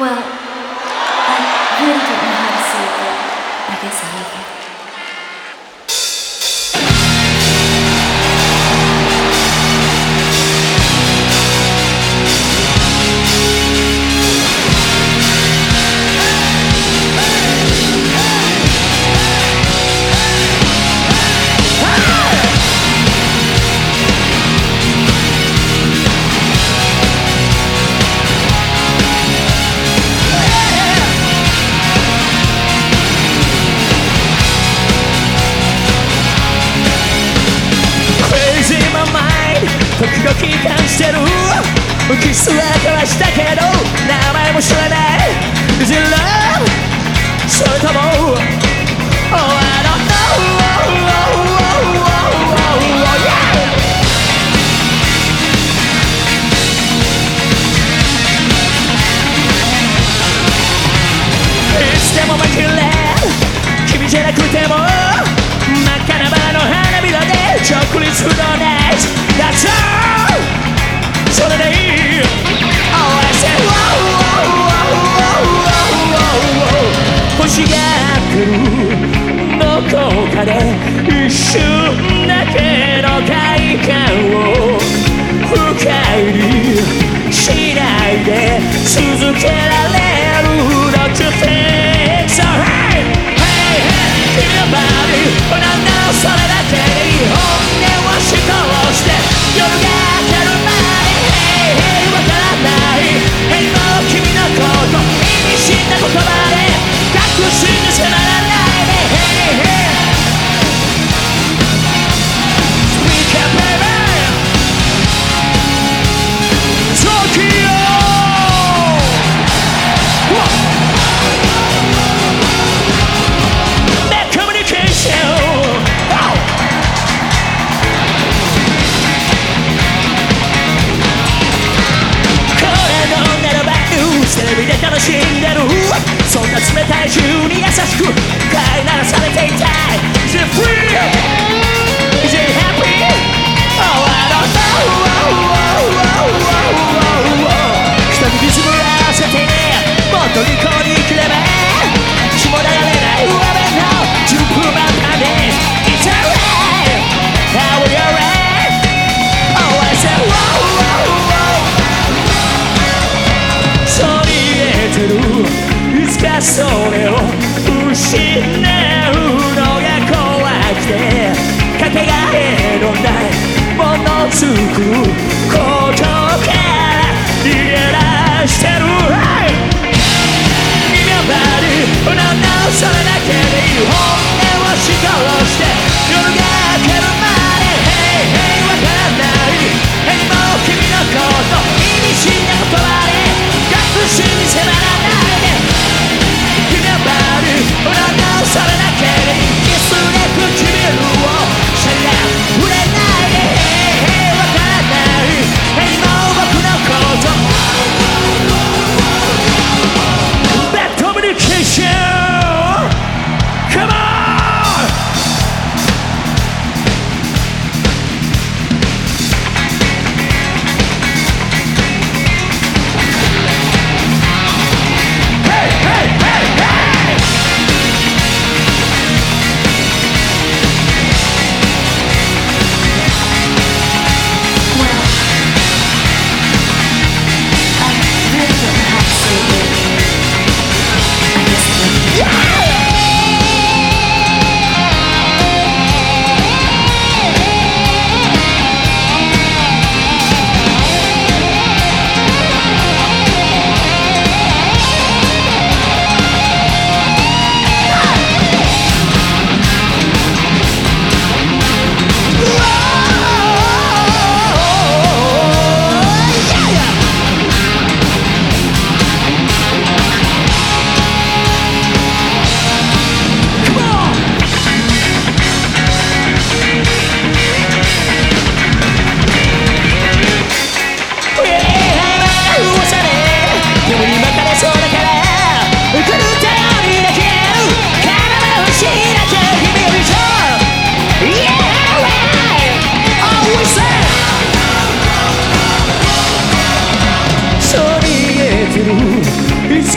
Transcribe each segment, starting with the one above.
Well, I really don't know how to say it, but I guess I love you. キスは交わしたけど名前も知らない Is it love? それとも Oh I don't know oh, oh, oh, oh, oh, oh, yeah. いつでも負けれ君じゃなくても真っ赤なバラの花びらで直立のナイト That's all 続けられる Don't you think so? Hey! Hey! Hey! 君のバディなんだそれだ そんな冷たい銃に優しく飼いならされていたい Is it free? Is it happy? Oh I don't know 人にリズムを合わせてもっと利口に生きれば血も流れない上辺の順風満帆で It's alright How are you alright? Oh I said wow wow wow そりえてるつかそれを失うのが怖くて。かけがえのないもの作ること。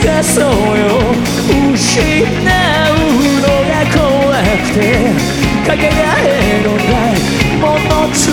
かそうよ。失うのが怖くてかけがえのない。ものつ